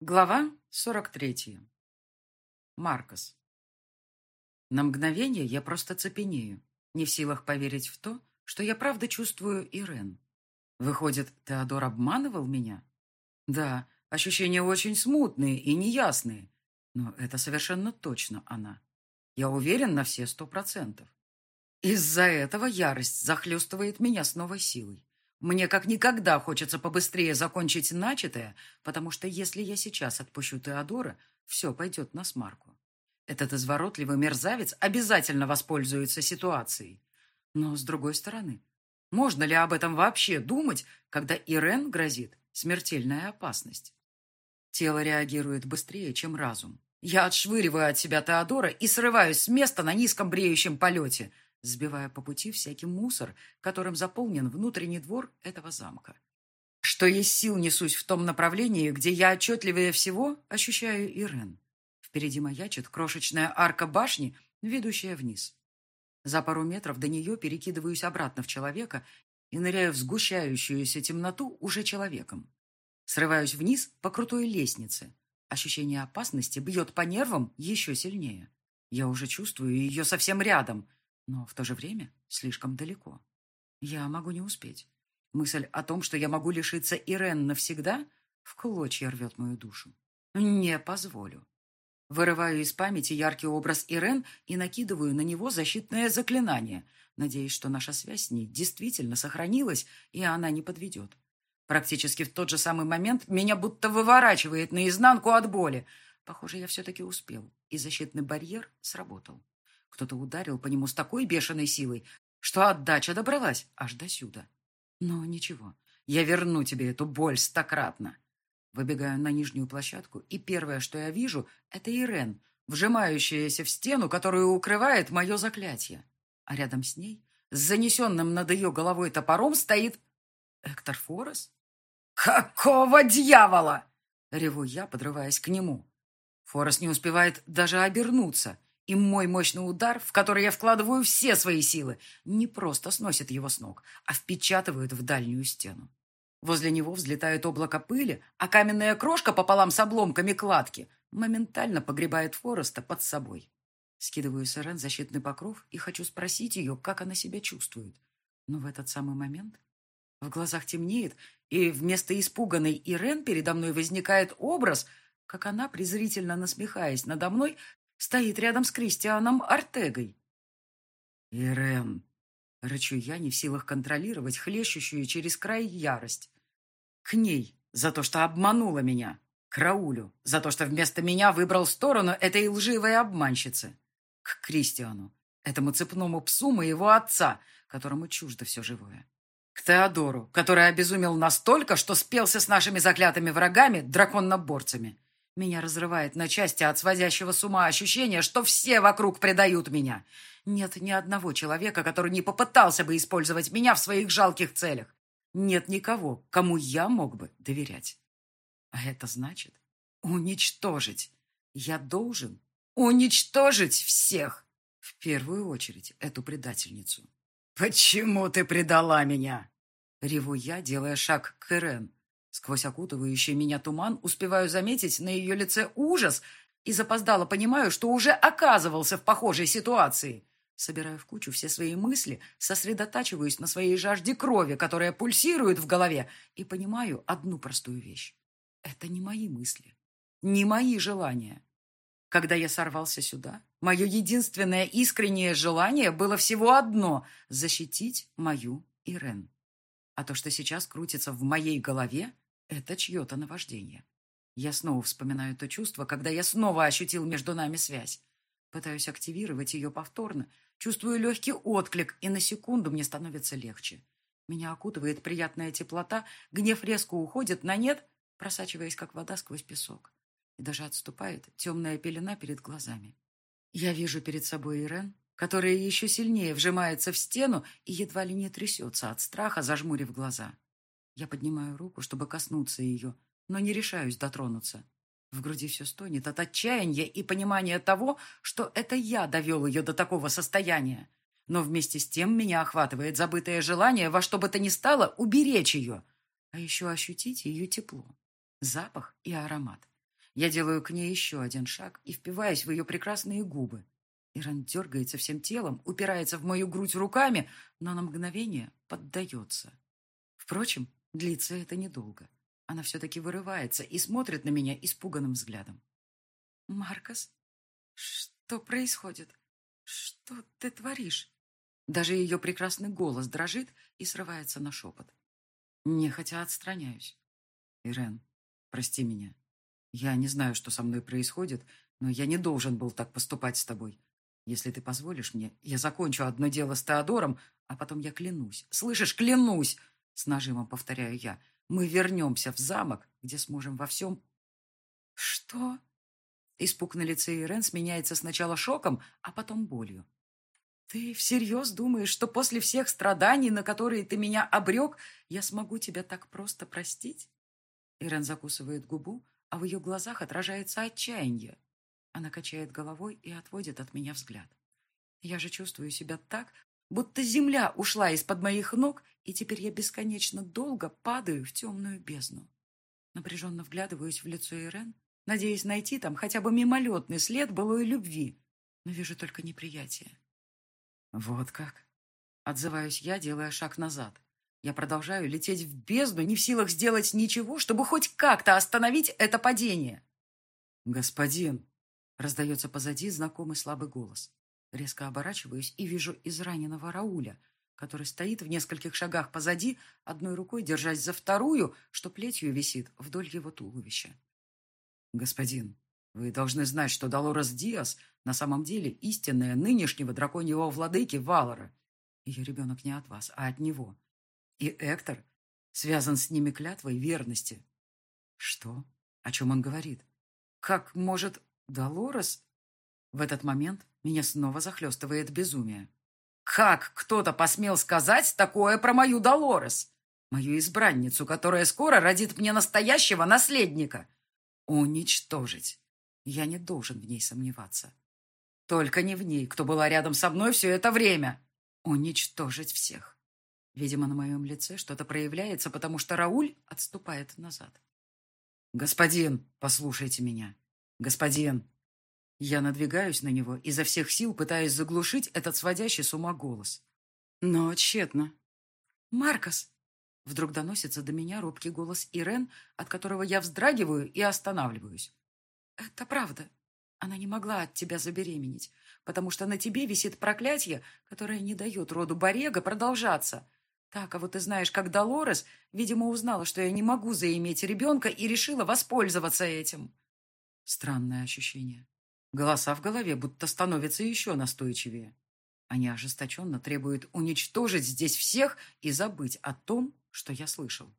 Глава 43. Маркос. На мгновение я просто цепенею, не в силах поверить в то, что я правда чувствую Ирен. Выходит, Теодор обманывал меня? Да, ощущения очень смутные и неясные, но это совершенно точно она. Я уверен на все сто процентов. Из-за этого ярость захлестывает меня с новой силой. Мне как никогда хочется побыстрее закончить начатое, потому что если я сейчас отпущу Теодора, все пойдет на смарку. Этот изворотливый мерзавец обязательно воспользуется ситуацией. Но, с другой стороны, можно ли об этом вообще думать, когда Ирен грозит смертельная опасность? Тело реагирует быстрее, чем разум. Я отшвыриваю от себя Теодора и срываюсь с места на низком бреющем полете – сбивая по пути всякий мусор, которым заполнен внутренний двор этого замка. Что есть сил несусь в том направлении, где я отчетливее всего ощущаю Ирен. Впереди маячит крошечная арка башни, ведущая вниз. За пару метров до нее перекидываюсь обратно в человека и ныряю в сгущающуюся темноту уже человеком. Срываюсь вниз по крутой лестнице. Ощущение опасности бьет по нервам еще сильнее. Я уже чувствую ее совсем рядом, но в то же время слишком далеко. Я могу не успеть. Мысль о том, что я могу лишиться Ирен навсегда, в клочья рвет мою душу. Не позволю. Вырываю из памяти яркий образ Ирен и накидываю на него защитное заклинание, надеясь, что наша связь с ней действительно сохранилась, и она не подведет. Практически в тот же самый момент меня будто выворачивает наизнанку от боли. Похоже, я все-таки успел, и защитный барьер сработал. Кто-то ударил по нему с такой бешеной силой, что отдача добралась аж до сюда. Но ничего, я верну тебе эту боль стократно. Выбегаю на нижнюю площадку, и первое, что я вижу, это Ирен, вжимающаяся в стену, которую укрывает мое заклятие. А рядом с ней, с занесенным над ее головой топором, стоит Эктор Форес. «Какого дьявола?» — реву я, подрываясь к нему. Форес не успевает даже обернуться, и мой мощный удар, в который я вкладываю все свои силы, не просто сносит его с ног, а впечатывает в дальнюю стену. Возле него взлетает облако пыли, а каменная крошка пополам с обломками кладки моментально погребает Фореста под собой. Скидываю с Ирен защитный покров и хочу спросить ее, как она себя чувствует. Но в этот самый момент в глазах темнеет, и вместо испуганной Ирен передо мной возникает образ, как она, презрительно насмехаясь надо мной, стоит рядом с Кристианом Артегой. «Ирен!» — рычу я, не в силах контролировать хлещущую через край ярость. «К ней за то, что обманула меня. К Раулю за то, что вместо меня выбрал сторону этой лживой обманщицы. К Кристиану, этому цепному псу моего отца, которому чуждо все живое. К Теодору, который обезумел настолько, что спелся с нашими заклятыми врагами, драконноборцами. Меня разрывает на части от сводящего с ума ощущения, что все вокруг предают меня. Нет ни одного человека, который не попытался бы использовать меня в своих жалких целях. Нет никого, кому я мог бы доверять. А это значит уничтожить. Я должен уничтожить всех. В первую очередь эту предательницу. «Почему ты предала меня?» Реву я, делая шаг к Ирен. Сквозь окутывающий меня туман успеваю заметить на ее лице ужас и запоздало понимаю, что уже оказывался в похожей ситуации. Собираю в кучу все свои мысли, сосредотачиваюсь на своей жажде крови, которая пульсирует в голове, и понимаю одну простую вещь. Это не мои мысли, не мои желания. Когда я сорвался сюда, мое единственное искреннее желание было всего одно — защитить мою Ирен. А то, что сейчас крутится в моей голове, это чье-то наваждение. Я снова вспоминаю то чувство, когда я снова ощутил между нами связь. Пытаюсь активировать ее повторно, чувствую легкий отклик, и на секунду мне становится легче. Меня окутывает приятная теплота, гнев резко уходит на нет, просачиваясь, как вода сквозь песок. И даже отступает темная пелена перед глазами. Я вижу перед собой Ирен, которая еще сильнее вжимается в стену и едва ли не трясется от страха, зажмурив глаза. Я поднимаю руку, чтобы коснуться ее, но не решаюсь дотронуться. В груди все стонет от отчаяния и понимания того, что это я довел ее до такого состояния. Но вместе с тем меня охватывает забытое желание во что бы то ни стало уберечь ее, а еще ощутить ее тепло, запах и аромат. Я делаю к ней еще один шаг и впиваюсь в ее прекрасные губы. Иран дергается всем телом, упирается в мою грудь руками, но на мгновение поддается. Впрочем, длится это недолго. Она все-таки вырывается и смотрит на меня испуганным взглядом. «Маркос, что происходит? Что ты творишь?» Даже ее прекрасный голос дрожит и срывается на шепот. Нехотя отстраняюсь. «Ирен, прости меня. Я не знаю, что со мной происходит, но я не должен был так поступать с тобой. Если ты позволишь мне, я закончу одно дело с Теодором, а потом я клянусь. Слышишь, клянусь!» С нажимом повторяю я. «Мы вернемся в замок, где сможем во всем...» «Что?» Испуг на лице Ирен сменяется сначала шоком, а потом болью. «Ты всерьез думаешь, что после всех страданий, на которые ты меня обрек, я смогу тебя так просто простить?» Ирен закусывает губу, а в ее глазах отражается отчаяние. Она качает головой и отводит от меня взгляд. Я же чувствую себя так, будто земля ушла из-под моих ног, и теперь я бесконечно долго падаю в темную бездну. Напряженно вглядываюсь в лицо Ирен, надеясь найти там хотя бы мимолетный след былой любви, но вижу только неприятие. Вот как. Отзываюсь я, делая шаг назад. Я продолжаю лететь в бездну, не в силах сделать ничего, чтобы хоть как-то остановить это падение. «Господин!» Раздается позади знакомый слабый голос. Резко оборачиваюсь и вижу израненного Рауля, который стоит в нескольких шагах позади, одной рукой держась за вторую, что плетью висит вдоль его туловища. «Господин, вы должны знать, что Долорес Диас на самом деле истинная нынешнего драконьего владыки Валора. Ее ребенок не от вас, а от него. И Эктор связан с ними клятвой верности». «Что? О чем он говорит? Как может Долорес? В этот момент меня снова захлестывает безумие. Как кто-то посмел сказать такое про мою Долорес? Мою избранницу, которая скоро родит мне настоящего наследника. Уничтожить. Я не должен в ней сомневаться. Только не в ней, кто была рядом со мной все это время. Уничтожить всех. Видимо, на моем лице что-то проявляется, потому что Рауль отступает назад. «Господин, послушайте меня. «Господин!» Я надвигаюсь на него, изо всех сил пытаясь заглушить этот сводящий с ума голос. Но тщетно. «Маркос!» Вдруг доносится до меня робкий голос Ирен, от которого я вздрагиваю и останавливаюсь. «Это правда. Она не могла от тебя забеременеть, потому что на тебе висит проклятие, которое не дает роду Борега продолжаться. Так, а вот ты знаешь, как Долорес, видимо, узнала, что я не могу заиметь ребенка и решила воспользоваться этим». Странное ощущение. Голоса в голове будто становятся еще настойчивее. Они ожесточенно требуют уничтожить здесь всех и забыть о том, что я слышал.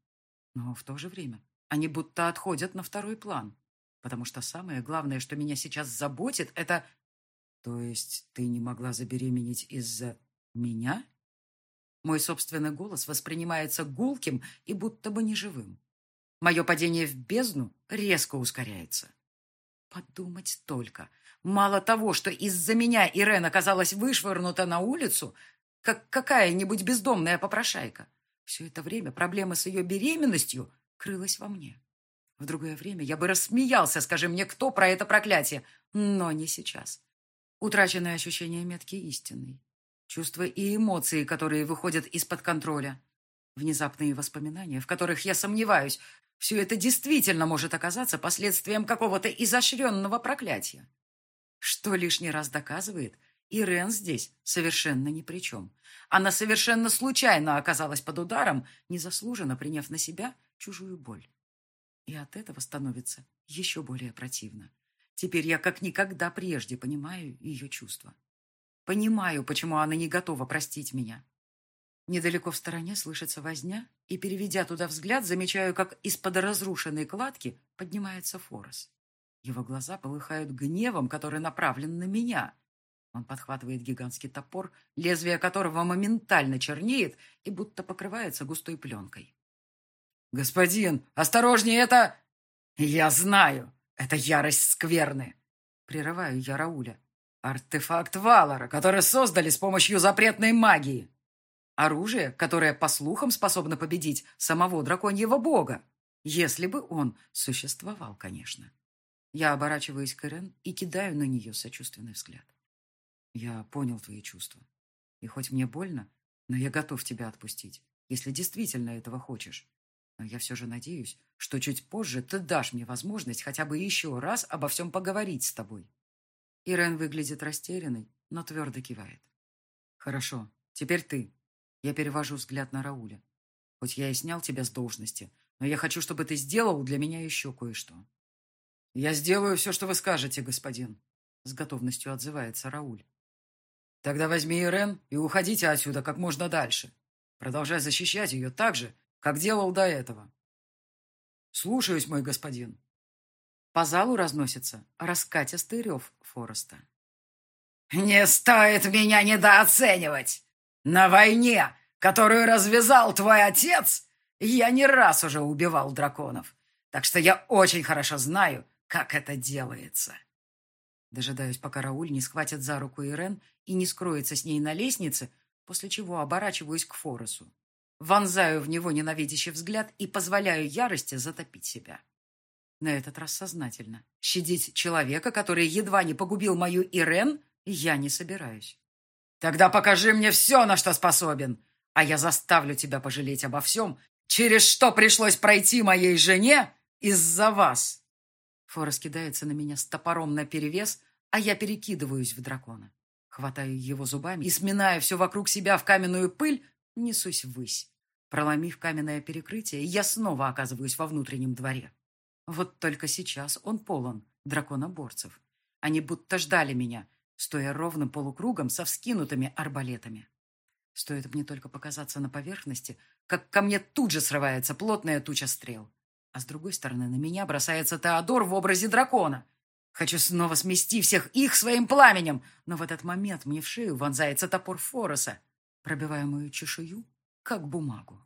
Но в то же время они будто отходят на второй план, потому что самое главное, что меня сейчас заботит, это... То есть ты не могла забеременеть из-за меня? Мой собственный голос воспринимается гулким и будто бы неживым. Мое падение в бездну резко ускоряется. Подумать только. Мало того, что из-за меня Ирен оказалась вышвырнута на улицу, как какая-нибудь бездомная попрошайка. Все это время проблема с ее беременностью крылась во мне. В другое время я бы рассмеялся, скажи мне, кто про это проклятие, но не сейчас. Утраченное ощущение метки истинной. Чувства и эмоции, которые выходят из-под контроля. Внезапные воспоминания, в которых я сомневаюсь, все это действительно может оказаться последствием какого-то изощренного проклятия. Что лишний раз доказывает, Ирен здесь совершенно ни при чем. Она совершенно случайно оказалась под ударом, незаслуженно приняв на себя чужую боль. И от этого становится еще более противно. Теперь я как никогда прежде понимаю ее чувства. Понимаю, почему она не готова простить меня. Недалеко в стороне слышится возня, и, переведя туда взгляд, замечаю, как из-под разрушенной кладки поднимается Форос. Его глаза полыхают гневом, который направлен на меня. Он подхватывает гигантский топор, лезвие которого моментально чернеет и будто покрывается густой пленкой. «Господин, осторожнее, это...» «Я знаю, это ярость скверны!» Прерываю я Рауля. «Артефакт Валора, который создали с помощью запретной магии!» Оружие, которое, по слухам, способно победить самого драконьего бога. Если бы он существовал, конечно. Я оборачиваюсь к Ирен и кидаю на нее сочувственный взгляд. Я понял твои чувства. И хоть мне больно, но я готов тебя отпустить, если действительно этого хочешь. Но я все же надеюсь, что чуть позже ты дашь мне возможность хотя бы еще раз обо всем поговорить с тобой. Ирен выглядит растерянной, но твердо кивает. Хорошо, теперь ты. Я перевожу взгляд на Рауля. Хоть я и снял тебя с должности, но я хочу, чтобы ты сделал для меня еще кое-что. Я сделаю все, что вы скажете, господин. С готовностью отзывается Рауль. Тогда возьми Ирен и уходите отсюда как можно дальше. Продолжай защищать ее так же, как делал до этого. Слушаюсь, мой господин. По залу разносится раскатистый рев Фореста. «Не стоит меня недооценивать! На войне, которую развязал твой отец, я не раз уже убивал драконов, так что я очень хорошо знаю, как это делается». Дожидаюсь, пока Рауль не схватит за руку Ирен и не скроется с ней на лестнице, после чего оборачиваюсь к Форесу. Вонзаю в него ненавидящий взгляд и позволяю ярости затопить себя. На этот раз сознательно. Щадить человека, который едва не погубил мою Ирен, я не собираюсь. Тогда покажи мне все, на что способен, а я заставлю тебя пожалеть обо всем, через что пришлось пройти моей жене из-за вас. Форес кидается на меня с топором наперевес, а я перекидываюсь в дракона. Хватаю его зубами и, сминая все вокруг себя в каменную пыль, несусь ввысь. Проломив каменное перекрытие, я снова оказываюсь во внутреннем дворе. Вот только сейчас он полон драконоборцев. Они будто ждали меня, стоя ровным полукругом со вскинутыми арбалетами. Стоит мне только показаться на поверхности, как ко мне тут же срывается плотная туча стрел. А с другой стороны на меня бросается Теодор в образе дракона. Хочу снова смести всех их своим пламенем, но в этот момент мне в шею вонзается топор Фороса, пробивая мою чешую, как бумагу.